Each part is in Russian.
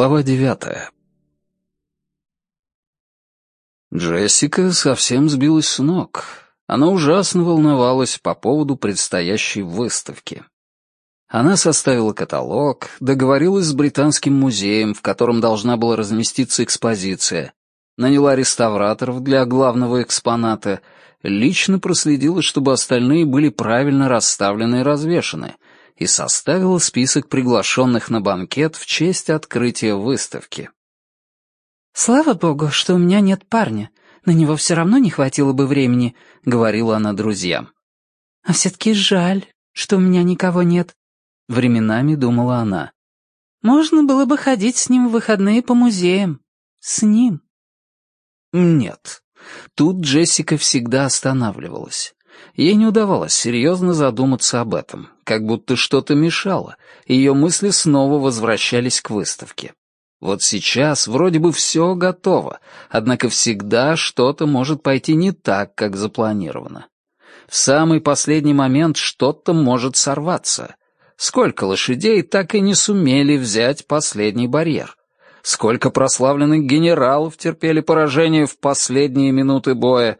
Глава девятая. Джессика совсем сбилась с ног. Она ужасно волновалась по поводу предстоящей выставки. Она составила каталог, договорилась с Британским музеем, в котором должна была разместиться экспозиция, наняла реставраторов для главного экспоната, лично проследила, чтобы остальные были правильно расставлены и развешаны, и составила список приглашенных на банкет в честь открытия выставки. «Слава богу, что у меня нет парня. На него все равно не хватило бы времени», — говорила она друзьям. «А все-таки жаль, что у меня никого нет», — временами думала она. «Можно было бы ходить с ним в выходные по музеям. С ним». Нет. Тут Джессика всегда останавливалась. Ей не удавалось серьезно задуматься об этом, как будто что-то мешало, и ее мысли снова возвращались к выставке. Вот сейчас вроде бы все готово, однако всегда что-то может пойти не так, как запланировано. В самый последний момент что-то может сорваться. Сколько лошадей так и не сумели взять последний барьер? Сколько прославленных генералов терпели поражение в последние минуты боя?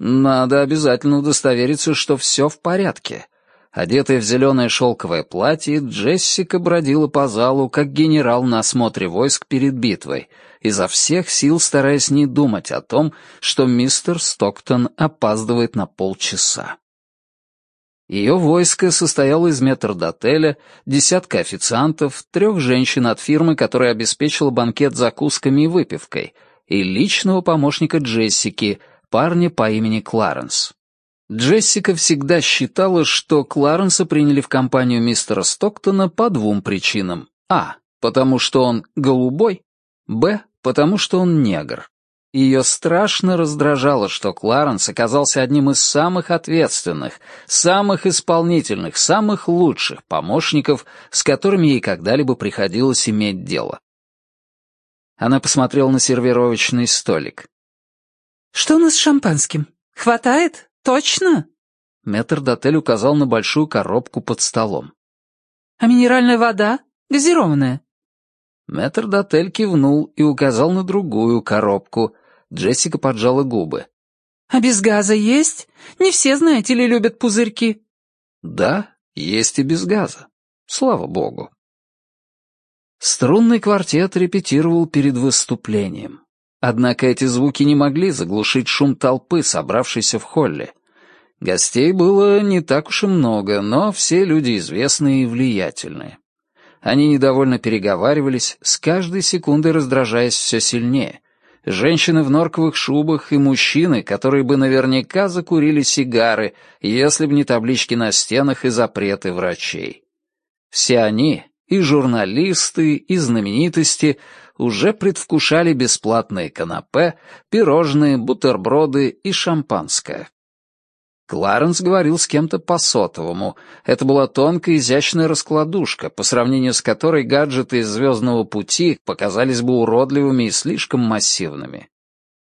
Надо обязательно удостовериться, что все в порядке. Одетая в зеленое шелковое платье, Джессика бродила по залу, как генерал на осмотре войск перед битвой, изо всех сил стараясь не думать о том, что мистер Стоктон опаздывает на полчаса. Ее войско состояло из метрдотеля, десятка официантов, трех женщин от фирмы, которая обеспечила банкет закусками и выпивкой, и личного помощника Джессики, парня по имени Кларенс. Джессика всегда считала, что Кларенса приняли в компанию мистера Стоктона по двум причинам. А. Потому что он голубой. Б. Потому что он негр. Ее страшно раздражало, что Кларенс оказался одним из самых ответственных, самых исполнительных, самых лучших помощников, с которыми ей когда-либо приходилось иметь дело. Она посмотрела на сервировочный столик. «Что у нас с шампанским? Хватает?» «Точно?» Метрдотель указал на большую коробку под столом. «А минеральная вода? Газированная?» Метрдотель кивнул и указал на другую коробку. Джессика поджала губы. «А без газа есть? Не все, знаете ли, любят пузырьки». «Да, есть и без газа. Слава богу». Струнный квартет репетировал перед выступлением. Однако эти звуки не могли заглушить шум толпы, собравшейся в холле. Гостей было не так уж и много, но все люди известные и влиятельные. Они недовольно переговаривались, с каждой секундой раздражаясь все сильнее. Женщины в норковых шубах и мужчины, которые бы наверняка закурили сигары, если бы не таблички на стенах и запреты врачей. Все они, и журналисты, и знаменитости, уже предвкушали бесплатные канапе, пирожные, бутерброды и шампанское. Кларенс говорил с кем-то по сотовому. Это была тонкая изящная раскладушка, по сравнению с которой гаджеты из «Звездного пути» показались бы уродливыми и слишком массивными.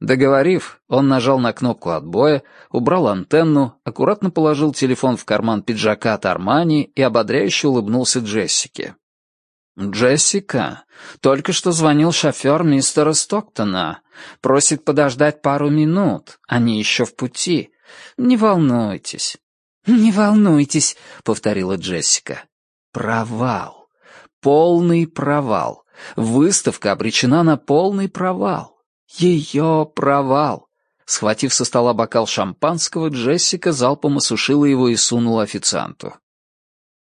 Договорив, он нажал на кнопку отбоя, убрал антенну, аккуратно положил телефон в карман пиджака от Армани и ободряюще улыбнулся Джессике. «Джессика, только что звонил шофер мистера Стоктона. Просит подождать пару минут. Они еще в пути. Не волнуйтесь». «Не волнуйтесь», — повторила Джессика. «Провал. Полный провал. Выставка обречена на полный провал. Ее провал». Схватив со стола бокал шампанского, Джессика залпом осушила его и сунула официанту.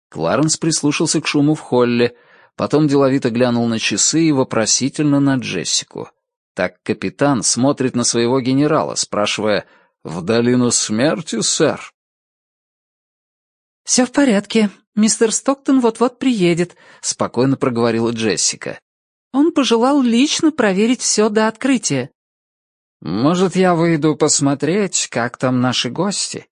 Кларенс прислушался к шуму в холле, Потом деловито глянул на часы и вопросительно на Джессику. Так капитан смотрит на своего генерала, спрашивая «В долину смерти, сэр?» «Все в порядке. Мистер Стоктон вот-вот приедет», — спокойно проговорила Джессика. «Он пожелал лично проверить все до открытия». «Может, я выйду посмотреть, как там наши гости?»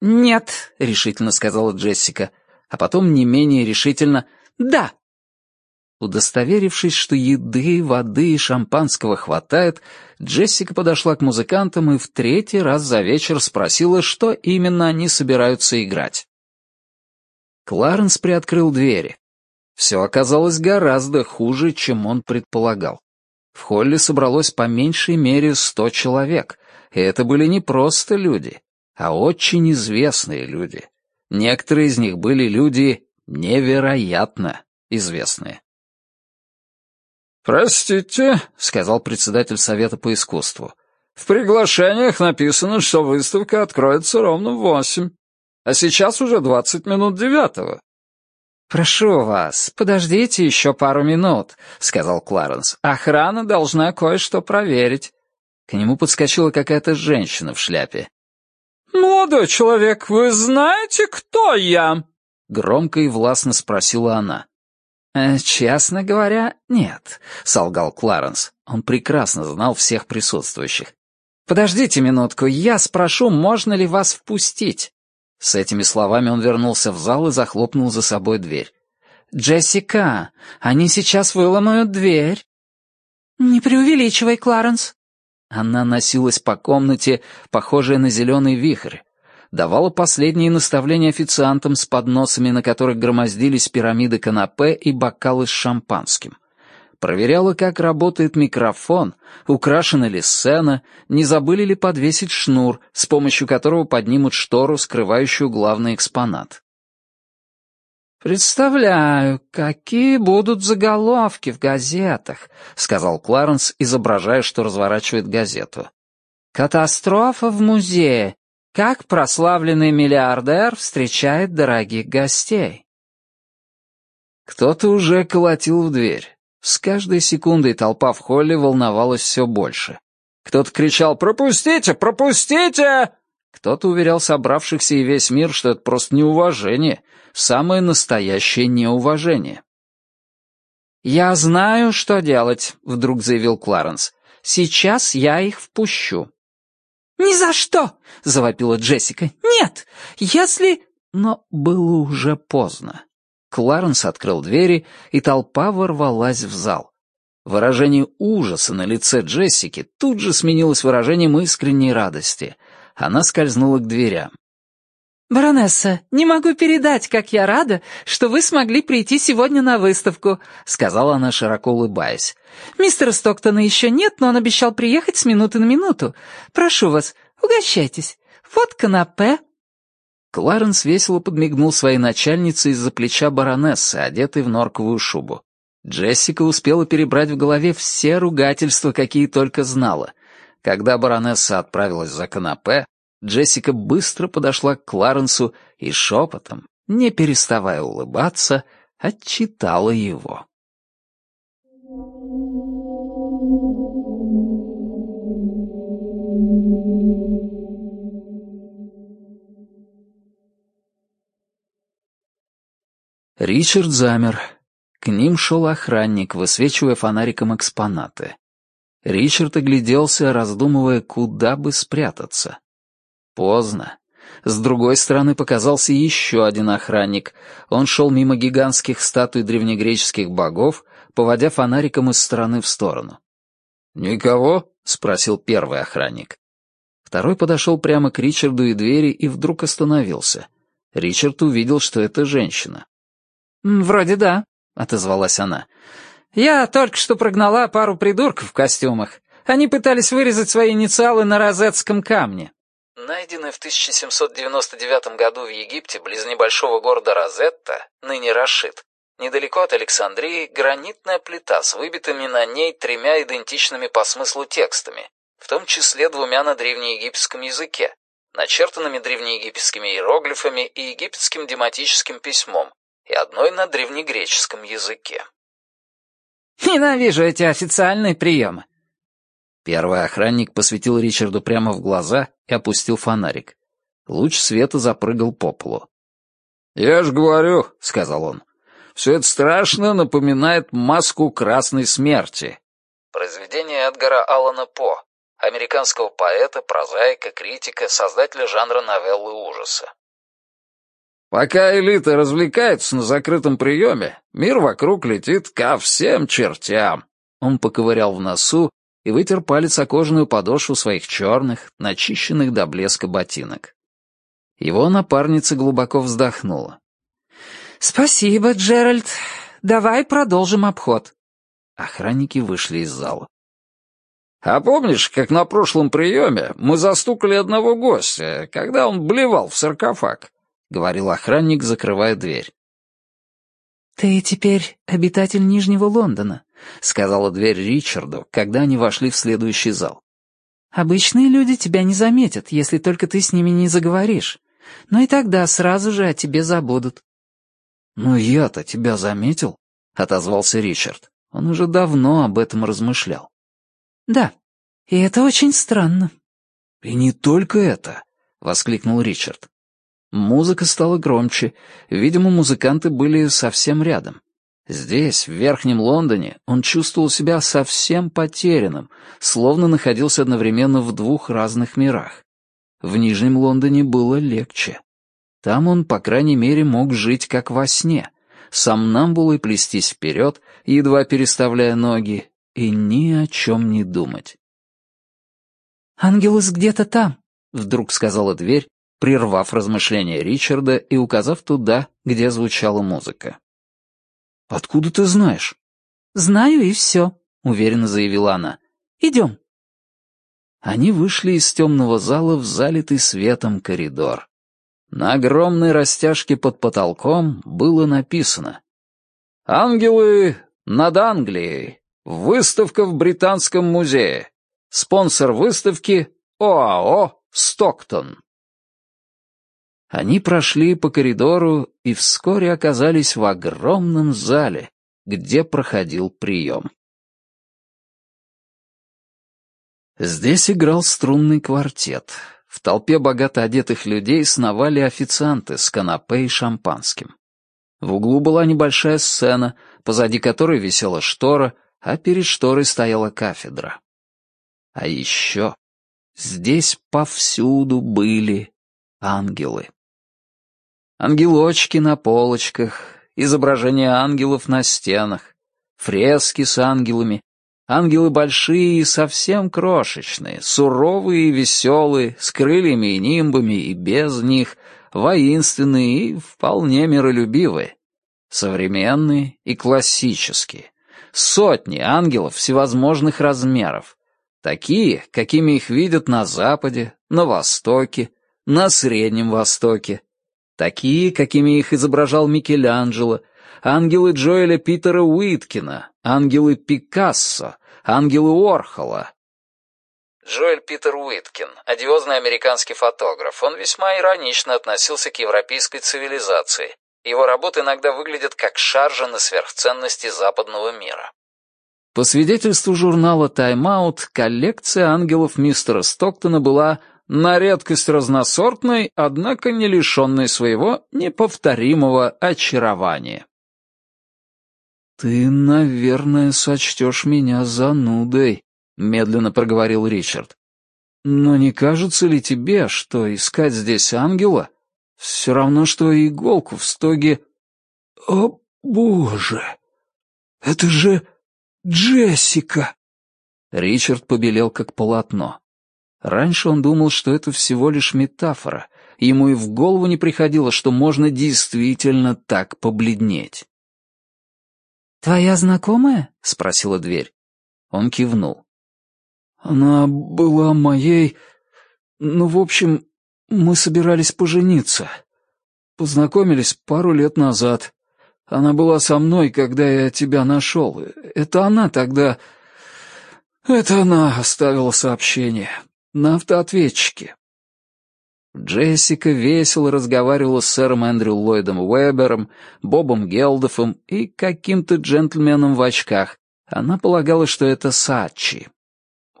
«Нет», — решительно сказала Джессика, а потом не менее решительно «да». Удостоверившись, что еды, воды и шампанского хватает, Джессика подошла к музыкантам и в третий раз за вечер спросила, что именно они собираются играть. Кларенс приоткрыл двери. Все оказалось гораздо хуже, чем он предполагал. В холле собралось по меньшей мере сто человек, и это были не просто люди, а очень известные люди. Некоторые из них были люди невероятно известные. «Простите», — сказал председатель Совета по искусству, — «в приглашениях написано, что выставка откроется ровно в восемь, а сейчас уже двадцать минут девятого». «Прошу вас, подождите еще пару минут», — сказал Кларенс. «Охрана должна кое-что проверить». К нему подскочила какая-то женщина в шляпе. «Молодой человек, вы знаете, кто я?» Громко и властно спросила она. «Э, «Честно говоря, нет», — солгал Кларенс. Он прекрасно знал всех присутствующих. «Подождите минутку, я спрошу, можно ли вас впустить?» С этими словами он вернулся в зал и захлопнул за собой дверь. «Джессика, они сейчас выломают дверь». «Не преувеличивай, Кларенс». Она носилась по комнате, похожая на зеленый вихрь, давала последние наставления официантам с подносами, на которых громоздились пирамиды канапе и бокалы с шампанским. Проверяла, как работает микрофон, украшена ли сцена, не забыли ли подвесить шнур, с помощью которого поднимут штору, скрывающую главный экспонат. «Представляю, какие будут заголовки в газетах», — сказал Кларенс, изображая, что разворачивает газету. «Катастрофа в музее. Как прославленный миллиардер встречает дорогих гостей?» Кто-то уже колотил в дверь. С каждой секундой толпа в холле волновалась все больше. Кто-то кричал «Пропустите! Пропустите!» Кто-то уверял собравшихся и весь мир, что это просто неуважение, самое настоящее неуважение. «Я знаю, что делать», — вдруг заявил Кларенс. «Сейчас я их впущу». «Ни за что!» — завопила Джессика. «Нет! Если...» Но было уже поздно. Кларенс открыл двери, и толпа ворвалась в зал. Выражение ужаса на лице Джессики тут же сменилось выражением искренней радости. Она скользнула к дверям. «Баронесса, не могу передать, как я рада, что вы смогли прийти сегодня на выставку», — сказала она, широко улыбаясь. «Мистера Стоктона еще нет, но он обещал приехать с минуты на минуту. Прошу вас, угощайтесь. Вот канапе». Кларенс весело подмигнул своей начальнице из-за плеча баронессы, одетой в норковую шубу. Джессика успела перебрать в голове все ругательства, какие только знала. Когда баронесса отправилась за канапе, Джессика быстро подошла к Кларенсу и шепотом, не переставая улыбаться, отчитала его. Ричард замер. К ним шел охранник, высвечивая фонариком экспонаты. Ричард огляделся, раздумывая, куда бы спрятаться. Поздно. С другой стороны показался еще один охранник. Он шел мимо гигантских статуй древнегреческих богов, поводя фонариком из стороны в сторону. «Никого?» — спросил первый охранник. Второй подошел прямо к Ричарду и двери и вдруг остановился. Ричард увидел, что это женщина. «Вроде да», — отозвалась она. «Я только что прогнала пару придурков в костюмах. Они пытались вырезать свои инициалы на розетском камне». Найденная в 1799 году в Египте близ небольшого города Розетта, ныне Рашид, недалеко от Александрии, гранитная плита с выбитыми на ней тремя идентичными по смыслу текстами, в том числе двумя на древнеегипетском языке, начертанными древнеегипетскими иероглифами и египетским дематическим письмом, и одной на древнегреческом языке. «Ненавижу эти официальные приемы», Первый охранник посветил Ричарду прямо в глаза и опустил фонарик. Луч света запрыгал по полу. «Я ж говорю», — сказал он, — «все это страшно напоминает маску красной смерти». Произведение Эдгара Аллана По, американского поэта, прозаика, критика, создателя жанра новеллы ужаса. Пока элита развлекается на закрытом приеме, мир вокруг летит ко всем чертям. Он поковырял в носу и вытер палец о кожаную подошву своих черных, начищенных до блеска ботинок. Его напарница глубоко вздохнула. «Спасибо, Джеральд. давай продолжим обход». Охранники вышли из зала. «А помнишь, как на прошлом приеме мы застукали одного гостя, когда он блевал в саркофаг?» — говорил охранник, закрывая дверь. «Ты теперь обитатель Нижнего Лондона», — сказала дверь Ричарду, когда они вошли в следующий зал. «Обычные люди тебя не заметят, если только ты с ними не заговоришь. Но и тогда сразу же о тебе забудут». «Ну я-то тебя заметил», — отозвался Ричард. Он уже давно об этом размышлял. «Да, и это очень странно». «И не только это», — воскликнул Ричард. Музыка стала громче. Видимо, музыканты были совсем рядом. Здесь, в Верхнем Лондоне, он чувствовал себя совсем потерянным, словно находился одновременно в двух разных мирах. В Нижнем Лондоне было легче. Там он, по крайней мере, мог жить как во сне, сам сомнамбулой плестись вперед, едва переставляя ноги, и ни о чем не думать. «Ангелус где-то там», — вдруг сказала дверь, прервав размышления Ричарда и указав туда, где звучала музыка. «Откуда ты знаешь?» «Знаю и все», — уверенно заявила она. «Идем». Они вышли из темного зала в залитый светом коридор. На огромной растяжке под потолком было написано «Ангелы над Англией. Выставка в Британском музее. Спонсор выставки ОАО «Стоктон». Они прошли по коридору и вскоре оказались в огромном зале, где проходил прием. Здесь играл струнный квартет. В толпе богато одетых людей сновали официанты с канапе и шампанским. В углу была небольшая сцена, позади которой висела штора, а перед шторой стояла кафедра. А еще здесь повсюду были ангелы. Ангелочки на полочках, изображения ангелов на стенах, фрески с ангелами, ангелы большие и совсем крошечные, суровые и веселые, с крыльями и нимбами и без них, воинственные и вполне миролюбивые, современные и классические, сотни ангелов всевозможных размеров, такие, какими их видят на Западе, на Востоке, на Среднем Востоке, Такие, какими их изображал Микеланджело, ангелы Джоэля Питера Уиткина, ангелы Пикассо, ангелы Уорхола. Джоэль Питер Уиткин, одиозный американский фотограф, он весьма иронично относился к европейской цивилизации. Его работы иногда выглядят как шаржа на сверхценности западного мира. По свидетельству журнала Time Out, коллекция ангелов мистера Стоктона была на редкость разносортной, однако не лишенной своего неповторимого очарования. «Ты, наверное, сочтешь меня занудой», — медленно проговорил Ричард. «Но не кажется ли тебе, что искать здесь ангела все равно, что иголку в стоге...» «О, боже! Это же Джессика!» Ричард побелел как полотно. Раньше он думал, что это всего лишь метафора. Ему и в голову не приходило, что можно действительно так побледнеть. «Твоя знакомая?» — спросила дверь. Он кивнул. «Она была моей... Ну, в общем, мы собирались пожениться. Познакомились пару лет назад. Она была со мной, когда я тебя нашел. Это она тогда... Это она оставила сообщение на автоответчике. Джессика весело разговаривала с сэром Эндрю Ллойдом Уэбером, Бобом Гелдофом и каким-то джентльменом в очках. Она полагала, что это Сачи.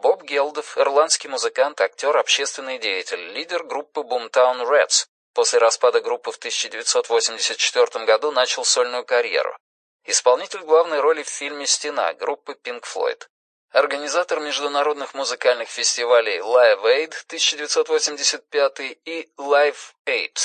Боб Гелдов — ирландский музыкант, актер, общественный деятель, лидер группы Boomtown Reds. После распада группы в 1984 году начал сольную карьеру. Исполнитель главной роли в фильме «Стена» группы Pink Floyd организатор международных музыкальных фестивалей Live Aid 1985 и Live Aid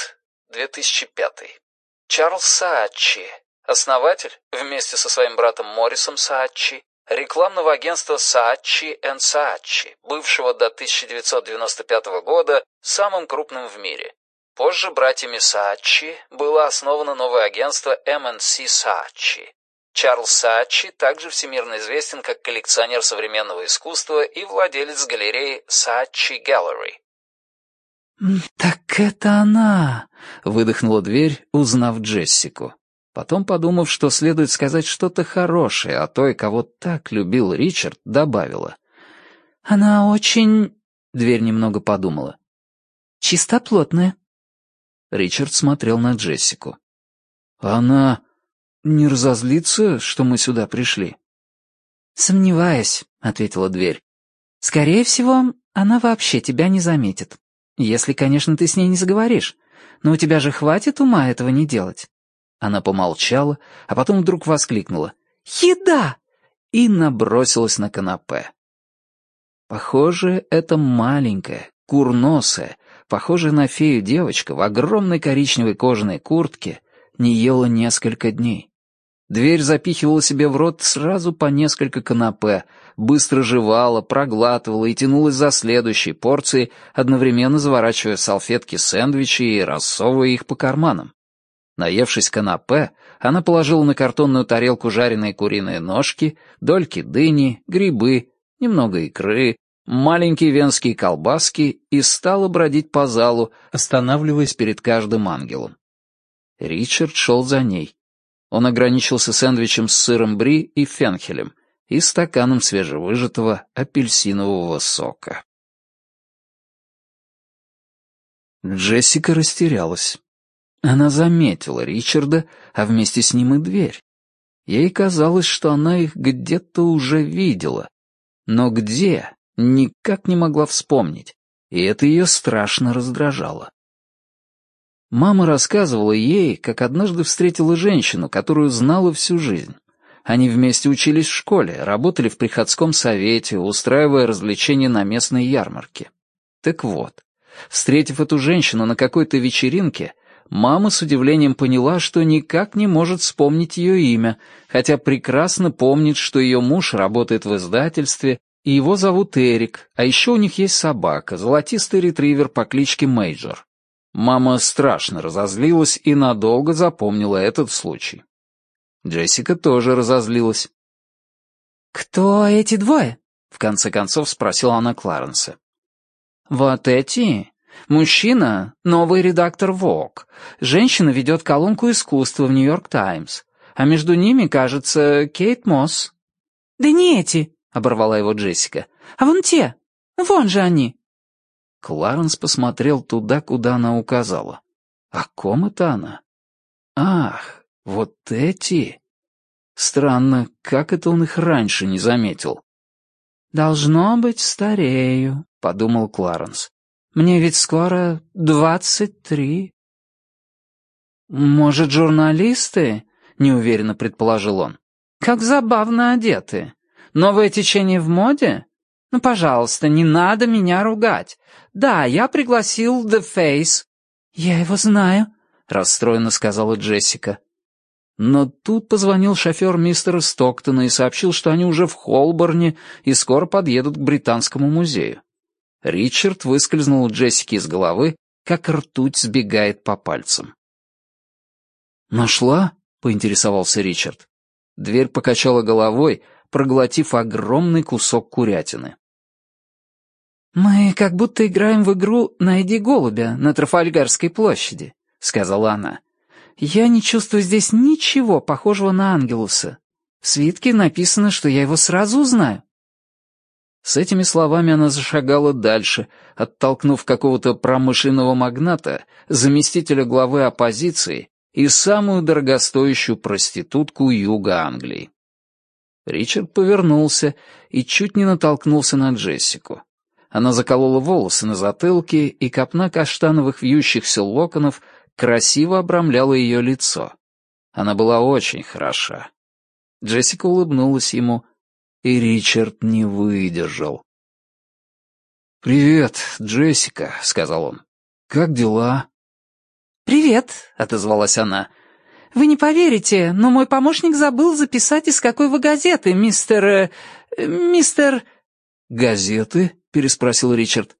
2005. Чарльз Саачи, основатель, вместе со своим братом Моррисом Саачи, рекламного агентства Saatchi Saatchi, бывшего до 1995 года самым крупным в мире. Позже братьями Saatchi было основано новое агентство MNC Saatchi. Чарльз Саачи также всемирно известен как коллекционер современного искусства и владелец галереи Saatchi Gallery. «Так это она!» — выдохнула дверь, узнав Джессику. Потом, подумав, что следует сказать что-то хорошее о той, кого так любил Ричард, добавила. «Она очень...» — дверь немного подумала. «Чистоплотная». Ричард смотрел на Джессику. «Она не разозлится, что мы сюда пришли?» «Сомневаюсь», — ответила дверь. «Скорее всего, она вообще тебя не заметит. Если, конечно, ты с ней не заговоришь. Но у тебя же хватит ума этого не делать». Она помолчала, а потом вдруг воскликнула. «Еда!» и набросилась на канапе. Похоже, это маленькая, курносая, похожая на фею девочка в огромной коричневой кожаной куртке не ела несколько дней. Дверь запихивала себе в рот сразу по несколько канапе, быстро жевала, проглатывала и тянулась за следующей порцией, одновременно заворачивая салфетки сэндвичи и рассовывая их по карманам. Наевшись канапе, она положила на картонную тарелку жареные куриные ножки, дольки дыни, грибы, немного икры, маленькие венские колбаски и стала бродить по залу, останавливаясь перед каждым ангелом. Ричард шел за ней. Он ограничился сэндвичем с сыром бри и фенхелем и стаканом свежевыжатого апельсинового сока. Джессика растерялась. Она заметила Ричарда, а вместе с ним и дверь. Ей казалось, что она их где-то уже видела. Но где, никак не могла вспомнить, и это ее страшно раздражало. Мама рассказывала ей, как однажды встретила женщину, которую знала всю жизнь. Они вместе учились в школе, работали в приходском совете, устраивая развлечения на местной ярмарке. Так вот, встретив эту женщину на какой-то вечеринке, мама с удивлением поняла, что никак не может вспомнить ее имя, хотя прекрасно помнит, что ее муж работает в издательстве, и его зовут Эрик, а еще у них есть собака, золотистый ретривер по кличке Мейджор. Мама страшно разозлилась и надолго запомнила этот случай. Джессика тоже разозлилась. «Кто эти двое?» — в конце концов спросила она Кларенса. «Вот эти? Мужчина — новый редактор Vogue. Женщина ведет колонку искусства в Нью-Йорк Таймс. А между ними, кажется, Кейт Мосс». «Да не эти», — оборвала его Джессика. «А вон те. Вон же они». Кларенс посмотрел туда, куда она указала. О ком это она? Ах, вот эти. Странно, как это он их раньше не заметил. «Должно быть, старею», — подумал Кларенс. «Мне ведь скоро двадцать три». «Может, журналисты?» — неуверенно предположил он. «Как забавно одеты. Новое течение в моде? Ну, пожалуйста, не надо меня ругать. Да, я пригласил The Face». «Я его знаю», — расстроенно сказала Джессика. Но тут позвонил шофер мистера Стоктона и сообщил, что они уже в Холборне и скоро подъедут к Британскому музею. Ричард выскользнул у Джессики из головы, как ртуть сбегает по пальцам. «Нашла?» — поинтересовался Ричард. Дверь покачала головой, проглотив огромный кусок курятины. «Мы как будто играем в игру «Найди голубя» на Трафальгарской площади», — сказала она. «Я не чувствую здесь ничего похожего на Ангелуса. В свитке написано, что я его сразу узнаю». С этими словами она зашагала дальше, оттолкнув какого-то промышленного магната, заместителя главы оппозиции и самую дорогостоящую проститутку юга Англии. Ричард повернулся и чуть не натолкнулся на Джессику. Она заколола волосы на затылке, и копна каштановых вьющихся локонов красиво обрамляла ее лицо. Она была очень хороша. Джессика улыбнулась ему, и Ричард не выдержал. «Привет, Джессика», — сказал он. «Как дела?» «Привет», — отозвалась она. «Вы не поверите, но мой помощник забыл записать, из какой вы газеты, мистер... Э, мистер...» «Газеты?» — переспросил Ричард.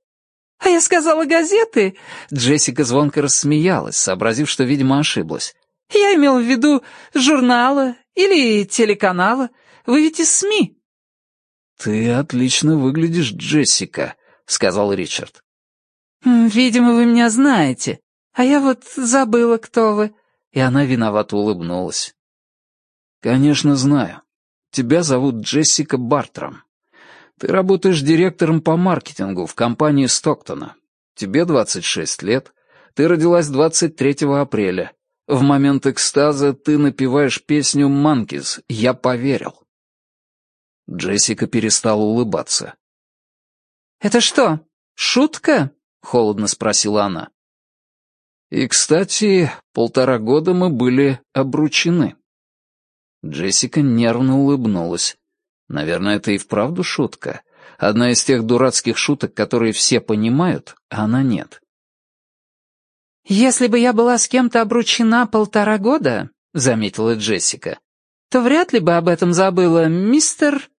«А я сказала газеты?» Джессика звонко рассмеялась, сообразив, что, видимо, ошиблась. Я имел в виду журнала или телеканала. Вы ведь из СМИ». «Ты отлично выглядишь, Джессика», — сказал Ричард. «Видимо, вы меня знаете, а я вот забыла, кто вы». И она виновато улыбнулась. «Конечно, знаю. Тебя зовут Джессика Бартрам. Ты работаешь директором по маркетингу в компании Стоктона. Тебе 26 лет. Ты родилась 23 апреля. В момент экстаза ты напеваешь песню «Манкис» «Я поверил». Джессика перестала улыбаться. «Это что, шутка?» — холодно спросила она. «И, кстати, полтора года мы были обручены». Джессика нервно улыбнулась. Наверное, это и вправду шутка. Одна из тех дурацких шуток, которые все понимают, а она нет. «Если бы я была с кем-то обручена полтора года», — заметила Джессика, «то вряд ли бы об этом забыла мистер...»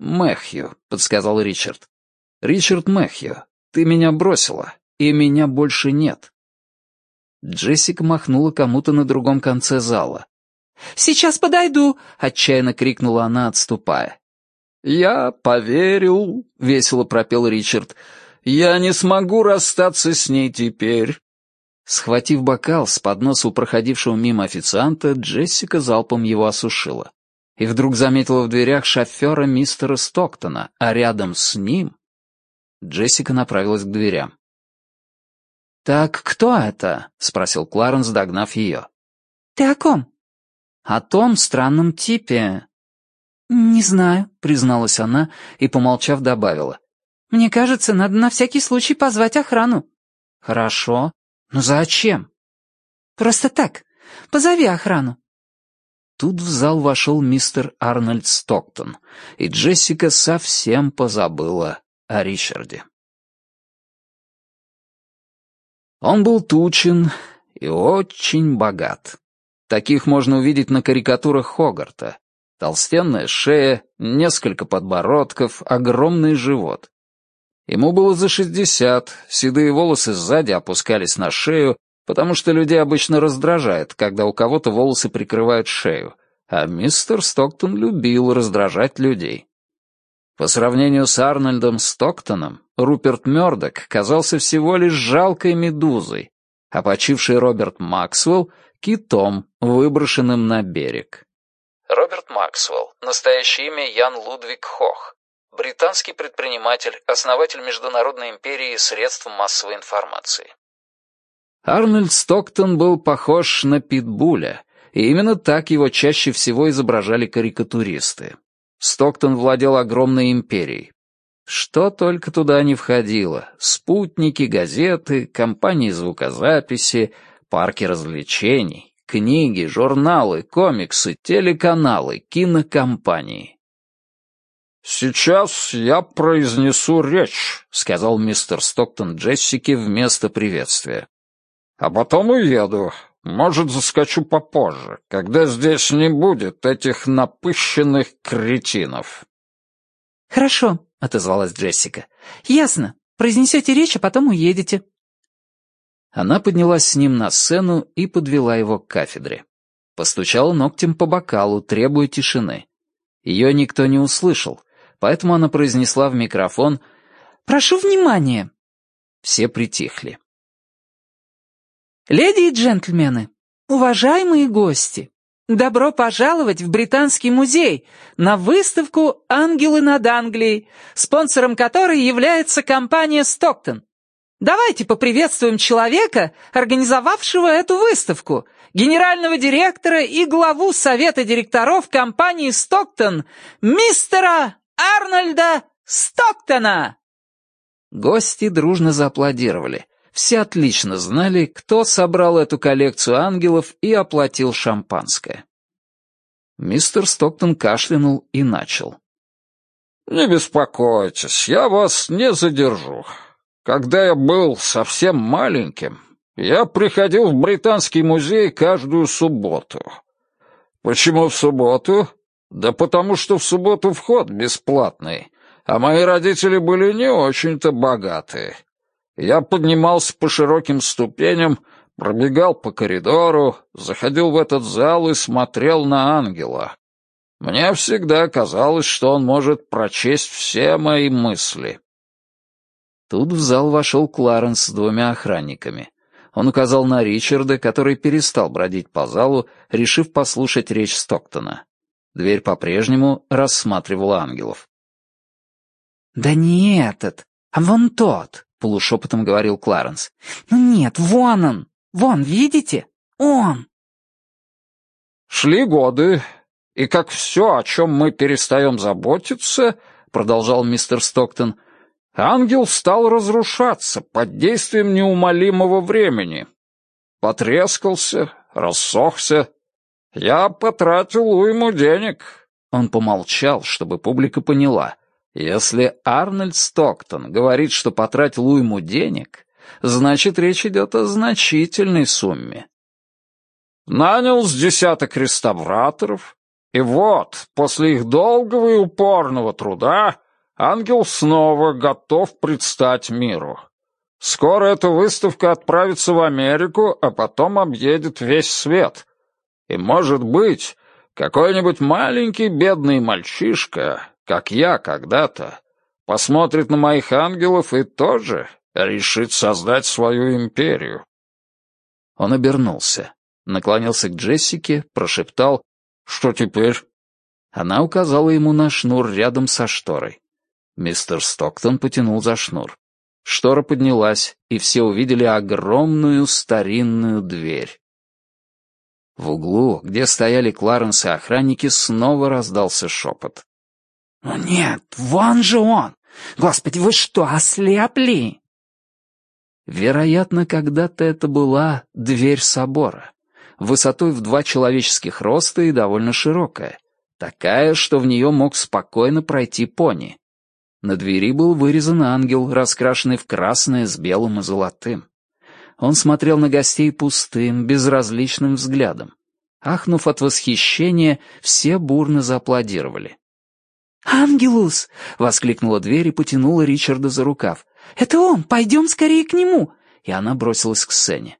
«Мэхью», — подсказал Ричард. «Ричард Мэхью, ты меня бросила, и меня больше нет». Джессика махнула кому-то на другом конце зала. «Сейчас подойду!» — отчаянно крикнула она, отступая. «Я поверил», — весело пропел Ричард. «Я не смогу расстаться с ней теперь». Схватив бокал с подноса у проходившего мимо официанта, Джессика залпом его осушила. И вдруг заметила в дверях шофера мистера Стоктона, а рядом с ним... Джессика направилась к дверям. «Так кто это?» — спросил Кларенс, догнав ее. «Ты о ком?» «О том странном типе». «Не знаю», — призналась она и, помолчав, добавила. «Мне кажется, надо на всякий случай позвать охрану». «Хорошо. Но зачем?» «Просто так. Позови охрану». Тут в зал вошел мистер Арнольд Стоктон, и Джессика совсем позабыла о Ричарде. Он был тучен и очень богат. Таких можно увидеть на карикатурах Хогарта. Толстенная шея, несколько подбородков, огромный живот. Ему было за шестьдесят, седые волосы сзади опускались на шею, потому что людей обычно раздражает, когда у кого-то волосы прикрывают шею, а мистер Стоктон любил раздражать людей. По сравнению с Арнольдом Стоктоном, Руперт Мёрдок казался всего лишь жалкой медузой, а почивший Роберт Максвелл — китом, выброшенным на берег. Роберт Максвелл, настоящее имя Ян Лудвиг Хох, британский предприниматель, основатель Международной империи средств массовой информации. Арнольд Стоктон был похож на питбуля, и именно так его чаще всего изображали карикатуристы. Стоктон владел огромной империей. Что только туда не входило. Спутники, газеты, компании звукозаписи, парки развлечений, книги, журналы, комиксы, телеканалы, кинокомпании. «Сейчас я произнесу речь», — сказал мистер Стоктон Джессике вместо приветствия. «А потом уеду. Может, заскочу попозже, когда здесь не будет этих напыщенных кретинов». «Хорошо», — отозвалась Джессика. «Ясно. Произнесете речь, а потом уедете». Она поднялась с ним на сцену и подвела его к кафедре. Постучала ногтем по бокалу, требуя тишины. Ее никто не услышал, поэтому она произнесла в микрофон «Прошу внимания». Все притихли. «Леди и джентльмены, уважаемые гости, добро пожаловать в Британский музей на выставку «Ангелы над Англией», спонсором которой является компания «Стоктон». Давайте поприветствуем человека, организовавшего эту выставку, генерального директора и главу совета директоров компании «Стоктон», мистера Арнольда Стоктона!» Гости дружно зааплодировали. Все отлично знали, кто собрал эту коллекцию ангелов и оплатил шампанское. Мистер Стоктон кашлянул и начал. «Не беспокойтесь, я вас не задержу. Когда я был совсем маленьким, я приходил в Британский музей каждую субботу. Почему в субботу? Да потому что в субботу вход бесплатный, а мои родители были не очень-то богатые. Я поднимался по широким ступеням, пробегал по коридору, заходил в этот зал и смотрел на ангела. Мне всегда казалось, что он может прочесть все мои мысли. Тут в зал вошел Кларенс с двумя охранниками. Он указал на Ричарда, который перестал бродить по залу, решив послушать речь Стоктона. Дверь по-прежнему рассматривала ангелов. «Да не этот, а вон тот», — полушепотом говорил Кларенс. «Ну нет, вон он! Вон, видите? Он!» «Шли годы, и как все, о чем мы перестаем заботиться, — продолжал мистер Стоктон, — Ангел стал разрушаться под действием неумолимого времени. Потрескался, рассохся. Я потратил уйму денег. Он помолчал, чтобы публика поняла. Если Арнольд Стоктон говорит, что потратил уйму денег, значит, речь идет о значительной сумме. Нанял с десяток реставраторов, и вот, после их долгого и упорного труда, ангел снова готов предстать миру. Скоро эта выставка отправится в Америку, а потом объедет весь свет. И, может быть, какой-нибудь маленький бедный мальчишка, как я когда-то, посмотрит на моих ангелов и тоже решит создать свою империю. Он обернулся, наклонился к Джессике, прошептал «Что теперь?» Она указала ему на шнур рядом со шторой. Мистер Стоктон потянул за шнур. Штора поднялась, и все увидели огромную старинную дверь. В углу, где стояли Кларенс и охранники, снова раздался шепот. «Ну нет, вон же он! Господи, вы что, ослепли?» Вероятно, когда-то это была дверь собора, высотой в два человеческих роста и довольно широкая, такая, что в нее мог спокойно пройти пони. На двери был вырезан ангел, раскрашенный в красное с белым и золотым. Он смотрел на гостей пустым, безразличным взглядом. Ахнув от восхищения, все бурно зааплодировали. «Ангелус!» — воскликнула дверь и потянула Ричарда за рукав. «Это он! Пойдем скорее к нему!» И она бросилась к сцене.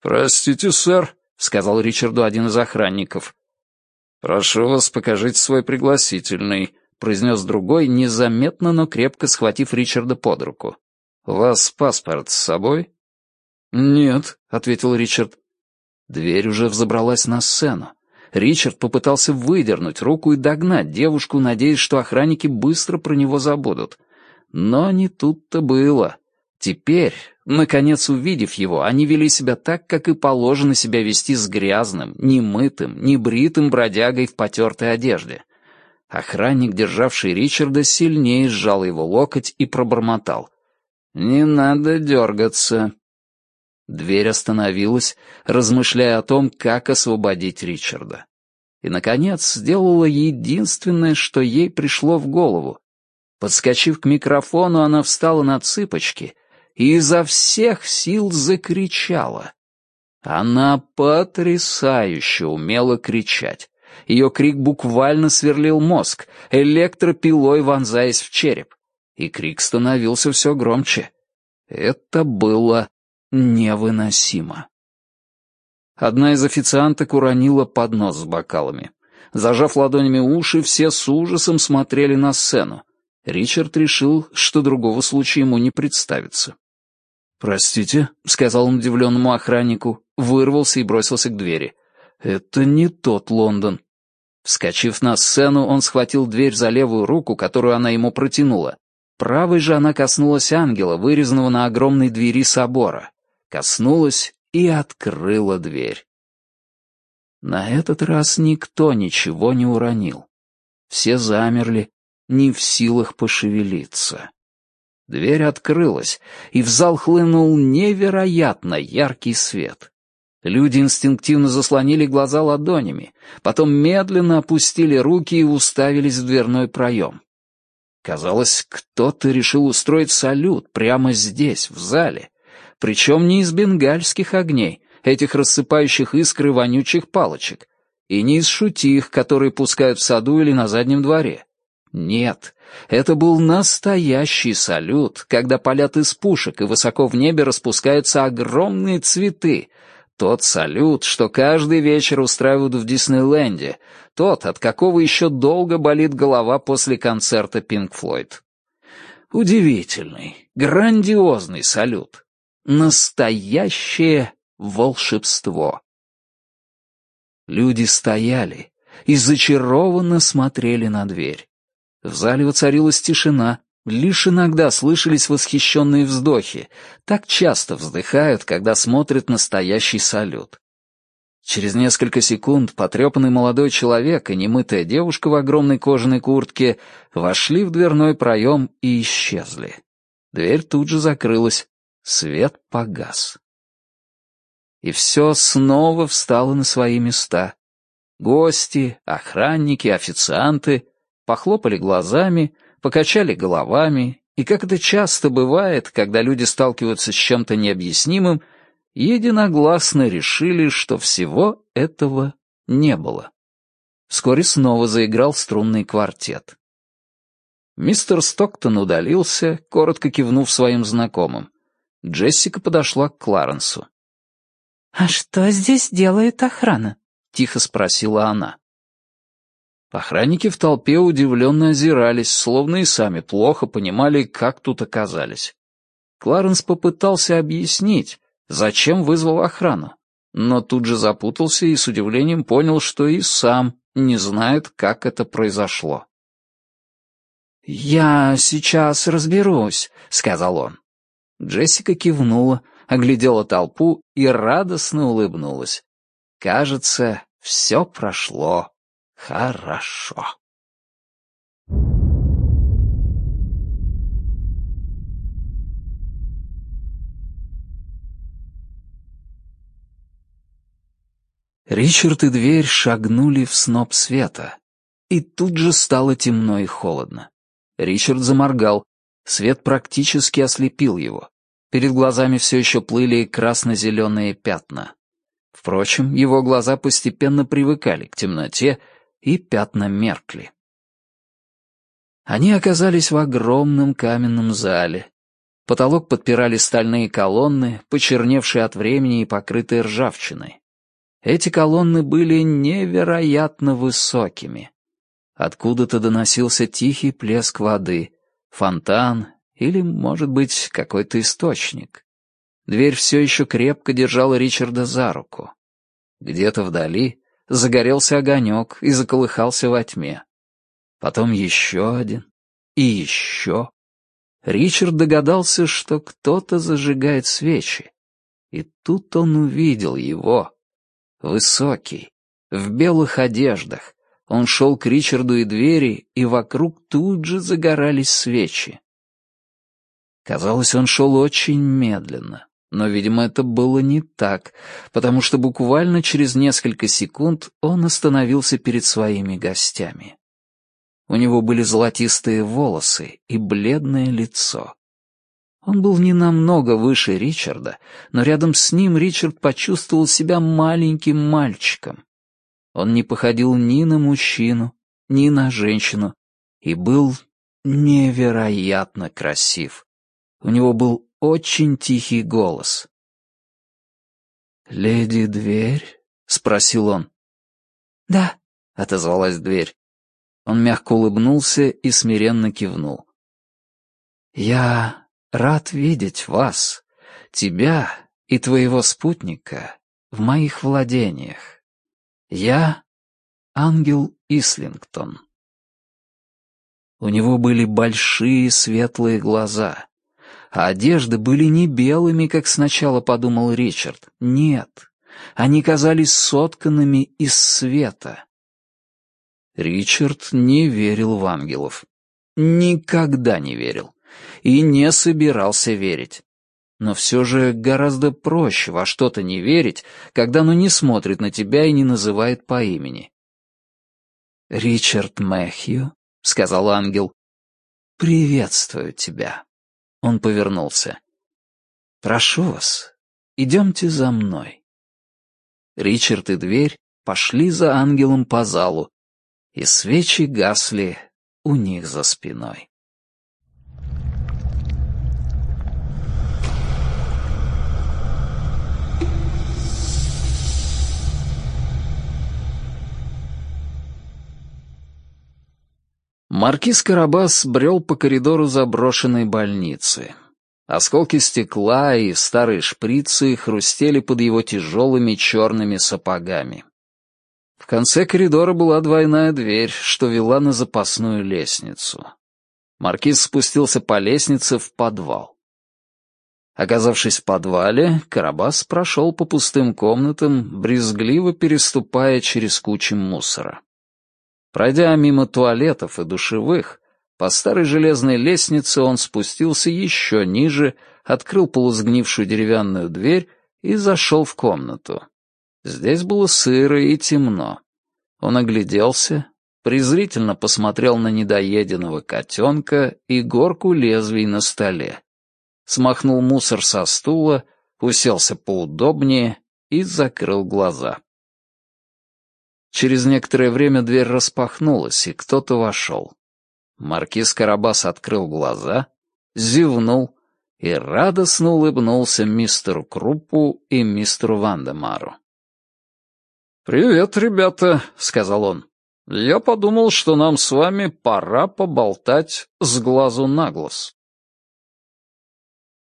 «Простите, сэр», — сказал Ричарду один из охранников. «Прошу вас, покажите свой пригласительный», произнес другой, незаметно, но крепко схватив Ричарда под руку. «У вас паспорт с собой?» «Нет», — ответил Ричард. Дверь уже взобралась на сцену. Ричард попытался выдернуть руку и догнать девушку, надеясь, что охранники быстро про него забудут. Но не тут-то было. Теперь, наконец увидев его, они вели себя так, как и положено себя вести с грязным, немытым, небритым бродягой в потертой одежде. Охранник, державший Ричарда, сильнее сжал его локоть и пробормотал. «Не надо дергаться». Дверь остановилась, размышляя о том, как освободить Ричарда. И, наконец, сделала единственное, что ей пришло в голову. Подскочив к микрофону, она встала на цыпочки и изо всех сил закричала. Она потрясающе умела кричать. Ее крик буквально сверлил мозг, электропилой вонзаясь в череп. И крик становился все громче. Это было невыносимо. Одна из официанток уронила поднос с бокалами. Зажав ладонями уши, все с ужасом смотрели на сцену. Ричард решил, что другого случая ему не представится. «Простите», — сказал он удивленному охраннику, вырвался и бросился к двери. «Это не тот Лондон». Вскочив на сцену, он схватил дверь за левую руку, которую она ему протянула. Правой же она коснулась ангела, вырезанного на огромной двери собора. Коснулась и открыла дверь. На этот раз никто ничего не уронил. Все замерли, не в силах пошевелиться. Дверь открылась, и в зал хлынул невероятно яркий свет. Люди инстинктивно заслонили глаза ладонями, потом медленно опустили руки и уставились в дверной проем. Казалось, кто-то решил устроить салют прямо здесь, в зале, причем не из бенгальских огней, этих рассыпающих искры вонючих палочек, и не из шутих, которые пускают в саду или на заднем дворе. Нет, это был настоящий салют, когда палят из пушек и высоко в небе распускаются огромные цветы. Тот салют, что каждый вечер устраивают в Диснейленде, тот, от какого еще долго болит голова после концерта Пинк Флойд. Удивительный, грандиозный салют. Настоящее волшебство. Люди стояли и зачарованно смотрели на дверь. В зале воцарилась тишина, лишь иногда слышались восхищенные вздохи. Так часто вздыхают, когда смотрят настоящий салют. Через несколько секунд потрепанный молодой человек и немытая девушка в огромной кожаной куртке вошли в дверной проем и исчезли. Дверь тут же закрылась, свет погас. И все снова встало на свои места. Гости, охранники, официанты похлопали глазами, покачали головами, и, как это часто бывает, когда люди сталкиваются с чем-то необъяснимым, единогласно решили, что всего этого не было. Вскоре снова заиграл струнный квартет. Мистер Стоктон удалился, коротко кивнув своим знакомым. Джессика подошла к Кларенсу. «А что здесь делает охрана?» — тихо спросила она. Охранники в толпе удивленно озирались, словно и сами плохо понимали, как тут оказались. Кларенс попытался объяснить, зачем вызвал охрану, но тут же запутался и с удивлением понял, что и сам не знает, как это произошло. «Я сейчас разберусь», — сказал он. Джессика кивнула, оглядела толпу и радостно улыбнулась. Кажется, все прошло Хорошо. Ричард и дверь шагнули в сноп света, и тут же стало темно и холодно. Ричард заморгал, свет практически ослепил его. Перед глазами все еще плыли красно-зеленые пятна. Впрочем, его глаза постепенно привыкали к темноте и пятна меркли. Они оказались в огромном каменном зале. Потолок подпирали стальные колонны, почерневшие от времени и покрытые ржавчиной. Эти колонны были невероятно высокими. Откуда-то доносился тихий плеск воды, фонтан или, может быть, какой-то источник. Дверь все еще крепко держала Ричарда за руку. Где-то вдали загорелся огонек и заколыхался во тьме. Потом еще один и еще. Ричард догадался, что кто-то зажигает свечи. И тут он увидел его. Высокий, в белых одеждах. Он шел к Ричарду и двери, и вокруг тут же загорались свечи. Казалось, он шел очень медленно. Но, видимо, это было не так, потому что буквально через несколько секунд он остановился перед своими гостями. У него были золотистые волосы и бледное лицо. Он был не намного выше Ричарда, но рядом с ним Ричард почувствовал себя маленьким мальчиком. Он не походил ни на мужчину, ни на женщину и был невероятно красив. У него был очень тихий голос. «Леди Дверь?» — спросил он. «Да», — отозвалась дверь. Он мягко улыбнулся и смиренно кивнул. «Я рад видеть вас, тебя и твоего спутника в моих владениях. Я — ангел Ислингтон». У него были большие светлые глаза, а одежды были не белыми, как сначала подумал Ричард. Нет, они казались сотканными из света. Ричард не верил в ангелов. Никогда не верил. И не собирался верить. Но все же гораздо проще во что-то не верить, когда оно не смотрит на тебя и не называет по имени. «Ричард Мэхью», — сказал ангел, — «приветствую тебя». Он повернулся. «Прошу вас, идемте за мной». Ричард и дверь пошли за ангелом по залу, и свечи гасли у них за спиной. Маркиз Карабас брел по коридору заброшенной больницы. Осколки стекла и старые шприцы хрустели под его тяжелыми черными сапогами. В конце коридора была двойная дверь, что вела на запасную лестницу. Маркиз спустился по лестнице в подвал. Оказавшись в подвале, Карабас прошел по пустым комнатам, брезгливо переступая через кучи мусора. Пройдя мимо туалетов и душевых, по старой железной лестнице он спустился еще ниже, открыл полузгнившую деревянную дверь и зашел в комнату. Здесь было сыро и темно. Он огляделся, презрительно посмотрел на недоеденного котенка и горку лезвий на столе. Смахнул мусор со стула, уселся поудобнее и закрыл глаза. Через некоторое время дверь распахнулась, и кто-то вошел. Маркиз Карабас открыл глаза, зевнул и радостно улыбнулся мистеру Круппу и мистеру Вандемару. «Привет, ребята», — сказал он. «Я подумал, что нам с вами пора поболтать с глазу на глаз».